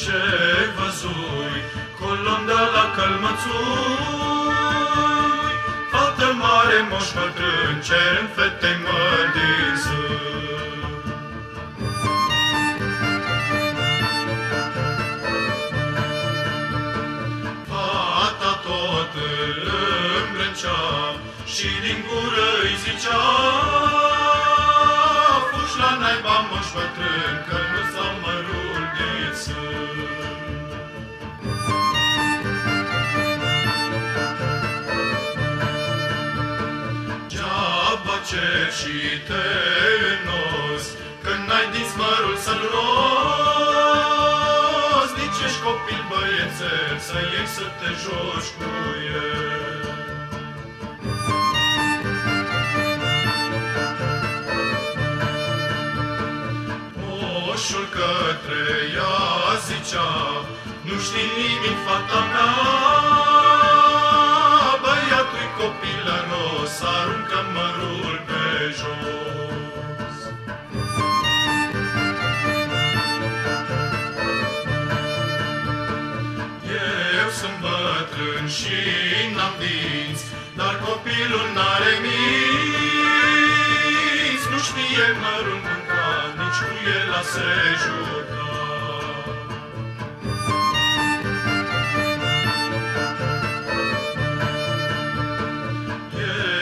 ce văzui, colonda la călmățui, fată mare, moș bătrân, cerând fetei mări din sân. Fata tot îl îmbrâncea și din gură îi zicea cer și te înnos, Când n-ai din smărul să-l rozi, Nici ești copil băiețel, să iei să te joci cu el. Moșul către ea zicea, Nu știi nimic, fata mea, sunt bătrân și n-am dinți, Dar copilul n-are minți, Nu știe mărul mânca, nici cu el a se juca.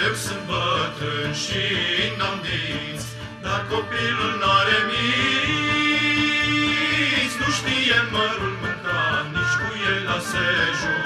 Eu sunt bătrân și n-am dinți, Dar copilul n-are minți, Nu